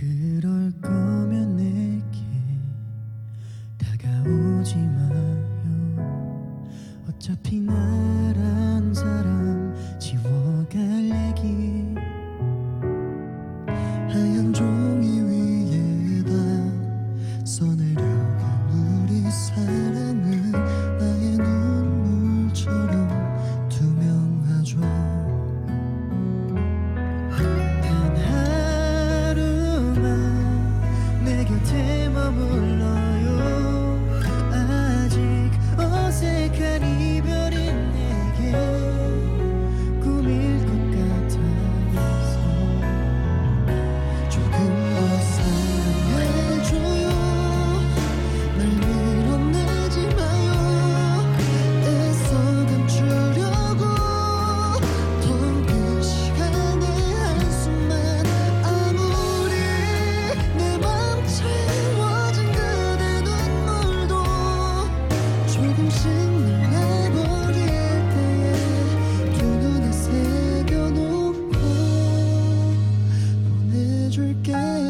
그럴 거면 내게 다가오지 마요. 어차피 나라 again.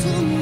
soon